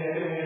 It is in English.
Amen.